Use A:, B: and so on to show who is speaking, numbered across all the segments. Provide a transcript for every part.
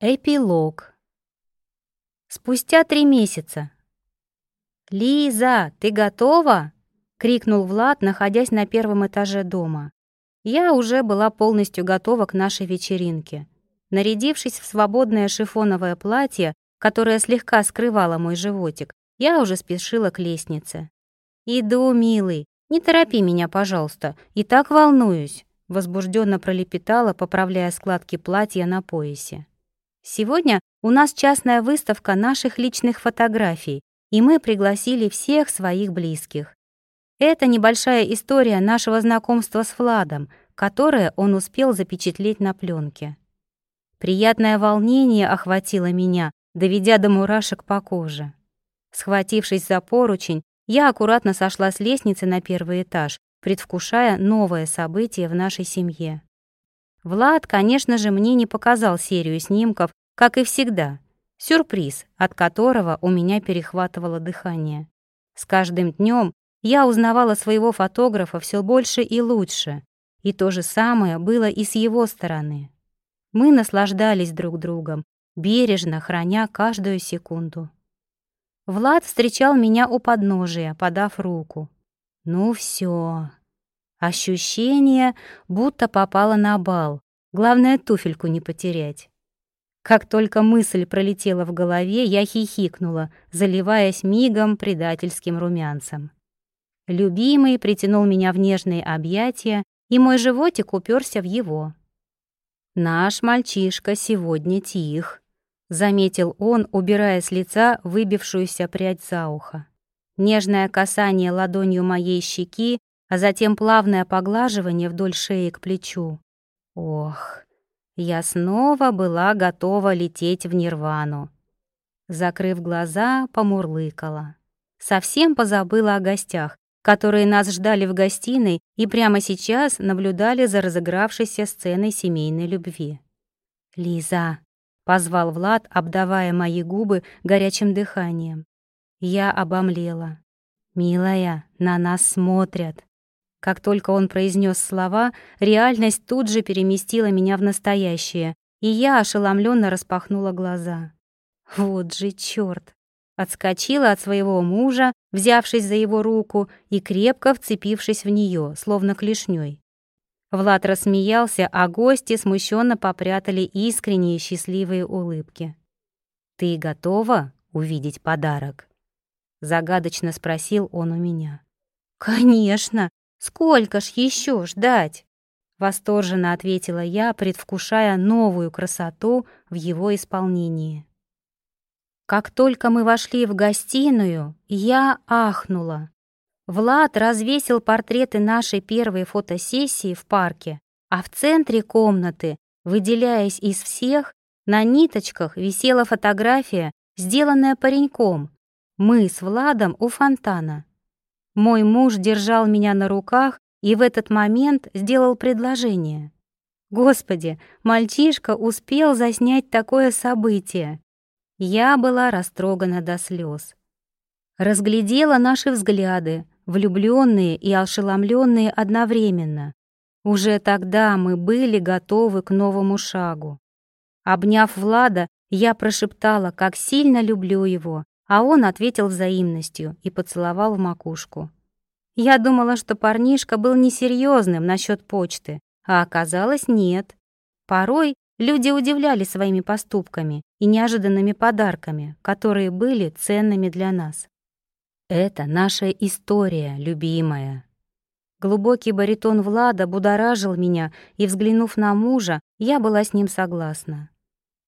A: Эпилог. Спустя три месяца. «Лиза, ты готова?» — крикнул Влад, находясь на первом этаже дома. Я уже была полностью готова к нашей вечеринке. Нарядившись в свободное шифоновое платье, которое слегка скрывало мой животик, я уже спешила к лестнице. «Иду, милый, не торопи меня, пожалуйста, и так волнуюсь», — возбужденно пролепетала, поправляя складки платья на поясе. Сегодня у нас частная выставка наших личных фотографий, и мы пригласили всех своих близких. Это небольшая история нашего знакомства с Владом, которое он успел запечатлеть на пленке. Приятное волнение охватило меня, доведя до мурашек по коже. Схватившись за поручень, я аккуратно сошла с лестницы на первый этаж, предвкушая новое событие в нашей семье. Влад, конечно же, мне не показал серию снимков, как и всегда. Сюрприз, от которого у меня перехватывало дыхание. С каждым днем я узнавала своего фотографа все больше и лучше, и то же самое было и с его стороны. Мы наслаждались друг другом, бережно храня каждую секунду. Влад встречал меня у подножия, подав руку. Ну все. Ощущение, будто попала на бал. Главное, туфельку не потерять. Как только мысль пролетела в голове, я хихикнула, заливаясь мигом предательским румянцем. Любимый притянул меня в нежные объятия, и мой животик уперся в его. «Наш мальчишка сегодня тих», — заметил он, убирая с лица выбившуюся прядь за ухо. Нежное касание ладонью моей щеки, а затем плавное поглаживание вдоль шеи к плечу. Ох, я снова была готова лететь в нирвану. Закрыв глаза, помурлыкала. Совсем позабыла о гостях, которые нас ждали в гостиной и прямо сейчас наблюдали за разыгравшейся сценой семейной любви. «Лиза», — позвал Влад, обдавая мои губы горячим дыханием. Я обомлела. «Милая, на нас смотрят». Как только он произнес слова, реальность тут же переместила меня в настоящее, и я ошеломленно распахнула глаза. Вот же чёрт! Отскочила от своего мужа, взявшись за его руку и крепко вцепившись в неё, словно клешней. Влад рассмеялся, а гости смущенно попрятали искренние счастливые улыбки. «Ты готова увидеть подарок?» Загадочно спросил он у меня. «Конечно!» Сколько ж еще ждать? Восторженно ответила я, предвкушая новую красоту в его исполнении. Как только мы вошли в гостиную, я ахнула. Влад развесил портреты нашей первой фотосессии в парке, а в центре комнаты, выделяясь из всех, на ниточках висела фотография, сделанная пареньком. Мы с Владом у фонтана. Мой муж держал меня на руках и в этот момент сделал предложение. Господи, мальчишка успел заснять такое событие. Я была растрогана до слез. Разглядела наши взгляды, влюбленные и ошеломленные одновременно. Уже тогда мы были готовы к новому шагу. Обняв Влада, я прошептала, как сильно люблю его, а он ответил взаимностью и поцеловал в макушку. Я думала, что парнишка был несерьезным насчет почты, а оказалось нет. Порой люди удивляли своими поступками и неожиданными подарками, которые были ценными для нас. Это наша история, любимая. Глубокий баритон Влада будоражил меня, и, взглянув на мужа, я была с ним согласна.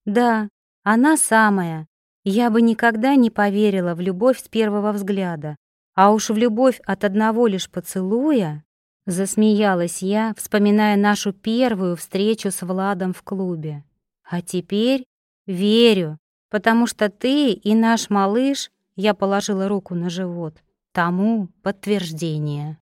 A: Да, она самая, я бы никогда не поверила в любовь с первого взгляда, а уж в любовь от одного лишь поцелуя засмеялась я, вспоминая нашу первую встречу с Владом в клубе. А теперь верю, потому что ты и наш малыш, я положила руку на живот, тому подтверждение.